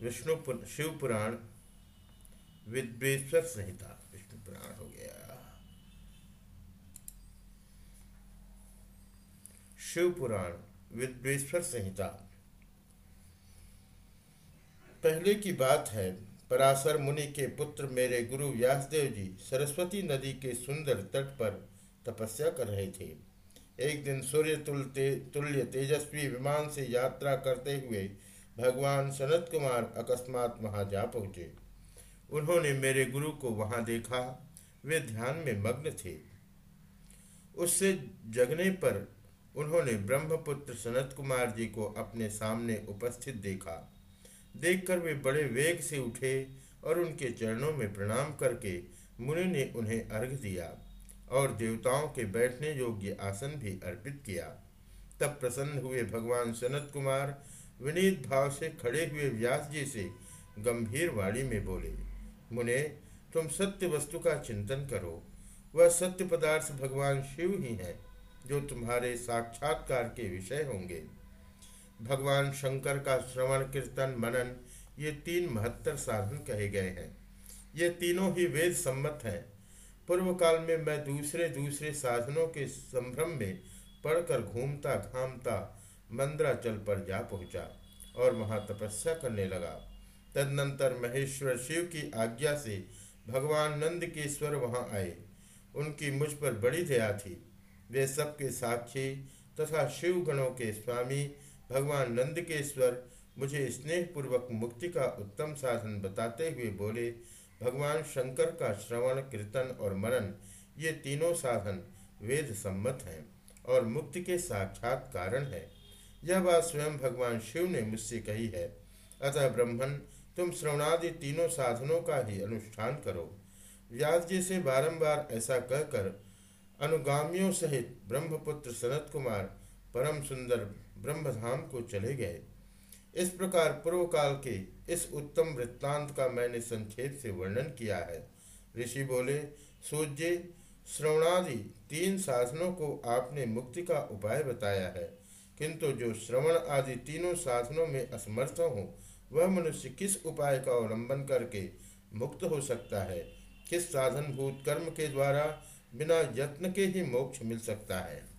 विष्णु शिव पुराण विद्वेश्वर संहिता विष्णु पुराण हो गया। शिव पुराण विद्वेश्वर संहिता पहले की बात है, पराशर मुनि के पुत्र मेरे गुरु व्यासदेव जी सरस्वती नदी के सुंदर तट पर तपस्या कर रहे थे। एक दिन सूर्य तुल्य तेजस्वी विमान से यात्रा करते हुए भगवान सनत कुमार अकस्मात वहाँ जा पहुँचे। उन्होंने मेरे गुरु को वहाँ देखा, वे ध्यान में मग्न थे। उससे जगने पर उन्होंने ब्रह्मपुत्र सनत कुमार जी को अपने सामने उपस्थित देखा। देखकर वे बड़े वेग से उठे और उनके चरणों में प्रणाम करके मुनि ने उन्हें अर्घ दिया और देवताओं के बैठने योग्य आसन भी अर्पित किया। तब प्रसन्न हुए भगवान सनत कुमार विनीत भाव से खड़े हुए व्यास जी से गंभीर वाणी में बोले, मुने, तुम सत्य वस्तु का चिंतन करो। वह सत्य पदार्थ भगवान शिव ही है, जो तुम्हारे साक्षात्कार के विषय होंगे। भगवान शंकर का श्रवण, कीर्तन, मनन, ये तीन महत्तर साधन कहे गए हैं। ये तीनों ही वेद सम्मत हैं। पूर्व काल में मैं दूसरे दूसरे साधनों के संभ्रम में पढ़कर घूमता घामता मंद्राचल पर जा पहुँचा और वहाँ तपस्या करने लगा। तदनंतर महेश्वर शिव की आज्ञा से भगवान नंद के स्वर वहाँ आए। उनकी मुझ पर बड़ी दया थी। वे सबके साक्षी तथा शिव गणों के स्वामी भगवान नंद के स्वर मुझे स्नेहपूर्वक मुक्ति का उत्तम साधन बताते हुए बोले, भगवान शंकर का श्रवण, कीर्तन और मनन, ये तीनों साधन वेद सम्मत हैं और मुक्ति के साक्षात कारण है। यह बात स्वयं भगवान शिव ने मुझसे कही है। अतः ब्रह्मण तुम श्रवणादि तीनों साधनों का ही अनुष्ठान करो। व्यास जी से बारंबार ऐसा कहकर अनुगामियों सहित ब्रह्मपुत्र सनत कुमार परम सुंदर ब्रह्मधाम को चले गए। इस प्रकार पूर्व काल के इस उत्तम वृत्तांत का मैंने संक्षेप से वर्णन किया है। ऋषि बोले, सूर्य, श्रवणादि तीन साधनों को आपने मुक्ति का उपाय बताया है। किंतु जो श्रवण आदि तीनों साधनों में असमर्थ हो, वह मनुष्य किस उपाय का अवलंबन करके मुक्त हो सकता है? किस साधन भूत कर्म के द्वारा बिना यत्न के ही मोक्ष मिल सकता है?